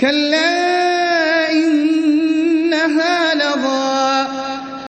كلا